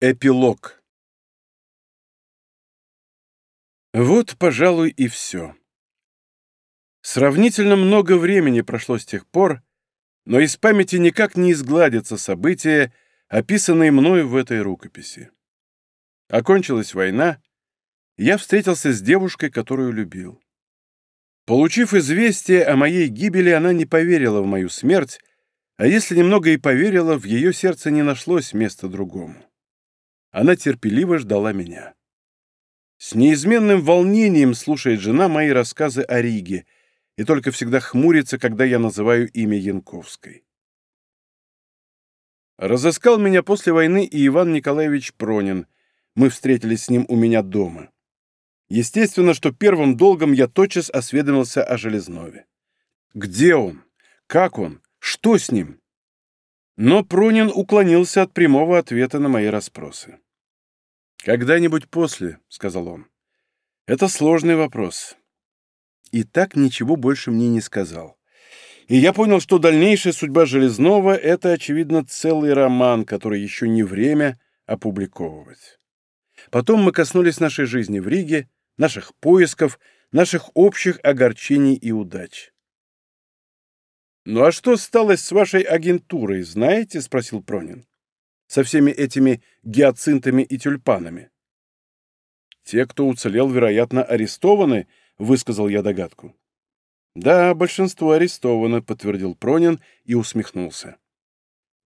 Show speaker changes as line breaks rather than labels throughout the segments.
Эпилог. Вот, пожалуй, и все. Сравнительно много времени прошло с тех пор, но из памяти никак не изгладятся события, описанные мною в этой рукописи. Окончилась война, я встретился с девушкой, которую любил. Получив известие о моей гибели, она не поверила в мою смерть, а если немного и поверила, в ее сердце не нашлось места другому. Она терпеливо ждала меня. С неизменным волнением слушает жена мои рассказы о Риге и только всегда хмурится, когда я называю имя Янковской. Разыскал меня после войны и Иван Николаевич Пронин. Мы встретились с ним у меня дома. Естественно, что первым долгом я тотчас осведомился о Железнове. Где он? Как он? Что с ним? Но Пронин уклонился от прямого ответа на мои расспросы. «Когда-нибудь после», — сказал он. «Это сложный вопрос». И так ничего больше мне не сказал. И я понял, что дальнейшая судьба Железного — это, очевидно, целый роман, который еще не время опубликовывать. Потом мы коснулись нашей жизни в Риге, наших поисков, наших общих огорчений и удач. «Ну а что стало с вашей агентурой, знаете?» — спросил Пронин со всеми этими гиацинтами и тюльпанами. Те, кто уцелел, вероятно, арестованы, высказал я догадку. Да, большинство арестовано, подтвердил Пронин и усмехнулся.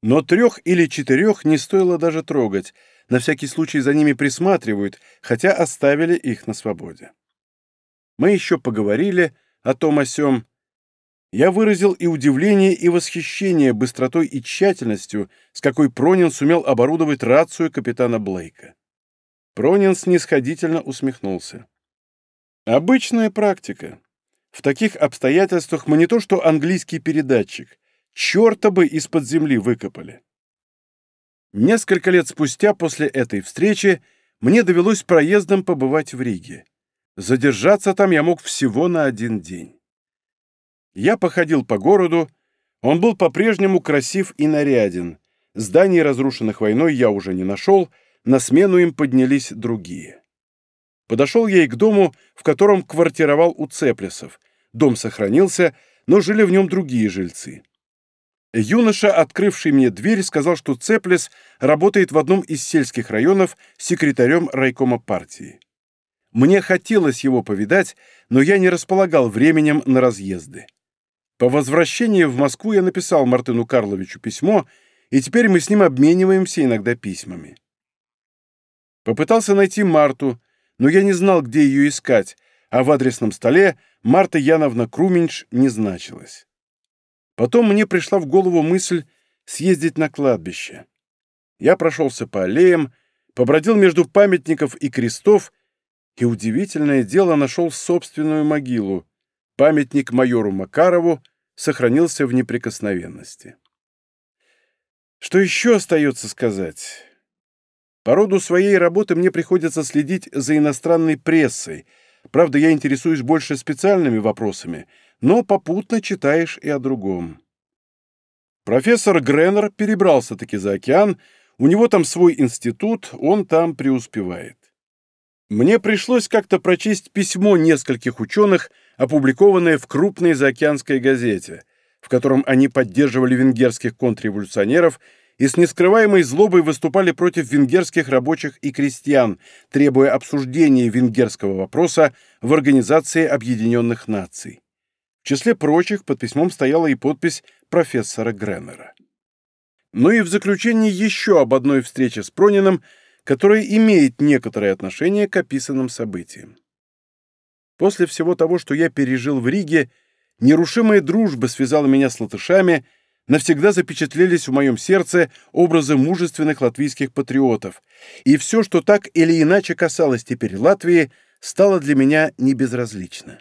Но трех или четырех не стоило даже трогать, на всякий случай за ними присматривают, хотя оставили их на свободе. Мы еще поговорили о том о сём, я выразил и удивление, и восхищение быстротой и тщательностью, с какой Пронин сумел оборудовать рацию капитана Блейка. Пронин снисходительно усмехнулся. Обычная практика. В таких обстоятельствах мы не то что английский передатчик, чёрта бы из-под земли выкопали. Несколько лет спустя после этой встречи мне довелось проездом побывать в Риге. Задержаться там я мог всего на один день. Я походил по городу. Он был по-прежнему красив и наряден. Зданий, разрушенных войной, я уже не нашел. На смену им поднялись другие. Подошел я и к дому, в котором квартировал у Цеплесов. Дом сохранился, но жили в нем другие жильцы. Юноша, открывший мне дверь, сказал, что Цеплес работает в одном из сельских районов секретарем райкома партии. Мне хотелось его повидать, но я не располагал временем на разъезды. По возвращении в Москву я написал Мартыну Карловичу письмо, и теперь мы с ним обмениваемся иногда письмами. Попытался найти Марту, но я не знал, где ее искать, а в адресном столе Марта Яновна Круменьш не значилась. Потом мне пришла в голову мысль съездить на кладбище. Я прошелся по аллеям, побродил между памятников и крестов, и, удивительное дело, нашел собственную могилу, памятник майору Макарову, сохранился в неприкосновенности. Что еще остается сказать? По роду своей работы мне приходится следить за иностранной прессой. Правда, я интересуюсь больше специальными вопросами, но попутно читаешь и о другом. Профессор Греннер перебрался-таки за океан, у него там свой институт, он там преуспевает. Мне пришлось как-то прочесть письмо нескольких ученых, опубликованное в крупной заокеанской газете, в котором они поддерживали венгерских контрреволюционеров и с нескрываемой злобой выступали против венгерских рабочих и крестьян, требуя обсуждения венгерского вопроса в Организации Объединенных Наций. В числе прочих под письмом стояла и подпись профессора Греннера. Ну и в заключение еще об одной встрече с Прониным, которая имеет некоторое отношение к описанным событиям. После всего того, что я пережил в Риге, нерушимая дружба связала меня с латышами, навсегда запечатлелись в моем сердце образы мужественных латвийских патриотов, и все, что так или иначе касалось теперь Латвии, стало для меня небезразлично.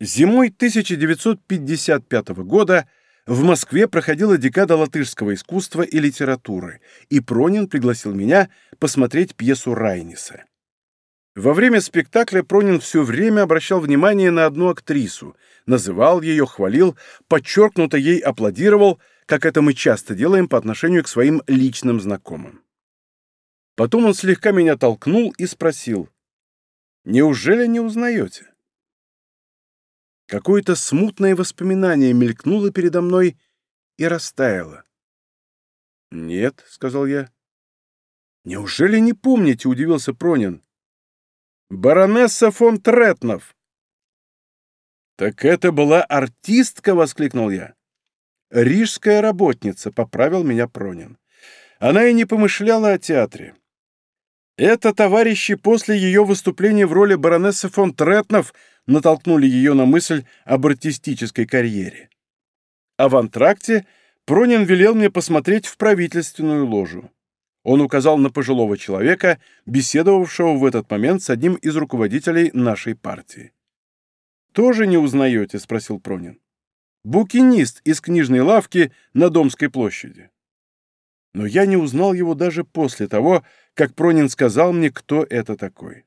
Зимой 1955 года в Москве проходила декада латышского искусства и литературы, и Пронин пригласил меня посмотреть пьесу Райниса. Во время спектакля Пронин все время обращал внимание на одну актрису, называл ее, хвалил, подчеркнуто ей аплодировал, как это мы часто делаем по отношению к своим личным знакомым. Потом он слегка меня толкнул и спросил, «Неужели не узнаете?» Какое-то смутное воспоминание мелькнуло передо мной и растаяло. «Нет», — сказал я. «Неужели не помните?» — удивился Пронин баронесса фон Третнов!» «Так это была артистка!» — воскликнул я. «Рижская работница», — поправил меня Пронин. Она и не помышляла о театре. Это товарищи после ее выступления в роли баронессы фон Третнов натолкнули ее на мысль об артистической карьере. А в антракте Пронин велел мне посмотреть в правительственную ложу. Он указал на пожилого человека, беседовавшего в этот момент с одним из руководителей нашей партии. «Тоже не узнаете?» — спросил Пронин. «Букинист из книжной лавки на Домской площади». Но я не узнал его даже после того, как Пронин сказал мне, кто это такой.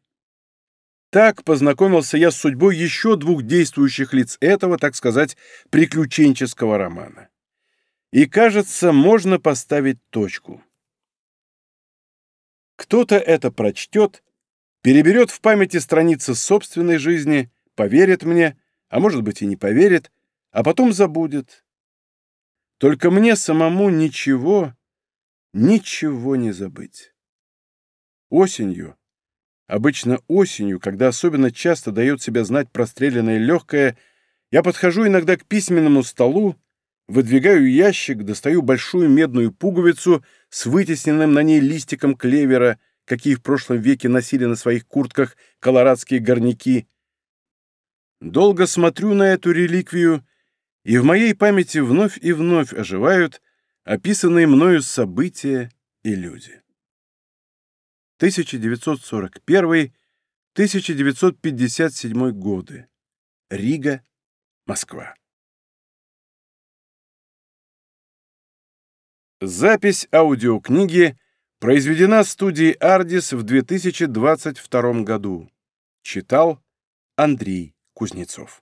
Так познакомился я с судьбой еще двух действующих лиц этого, так сказать, приключенческого романа. И, кажется, можно поставить точку. Кто-то это прочтет, переберет в памяти страницы собственной жизни, поверит мне, а может быть и не поверит, а потом забудет. Только мне самому ничего, ничего не забыть. Осенью, обычно осенью, когда особенно часто дает себя знать простреленное легкое, я подхожу иногда к письменному столу, выдвигаю ящик, достаю большую медную пуговицу — с вытесненным на ней листиком клевера, какие в прошлом веке носили на своих куртках колорадские горняки. Долго смотрю на эту реликвию, и в моей памяти вновь и вновь оживают описанные мною события и люди. 1941-1957 годы. Рига, Москва. Запись аудиокниги произведена студией «Ардис» в 2022 году. Читал Андрей Кузнецов.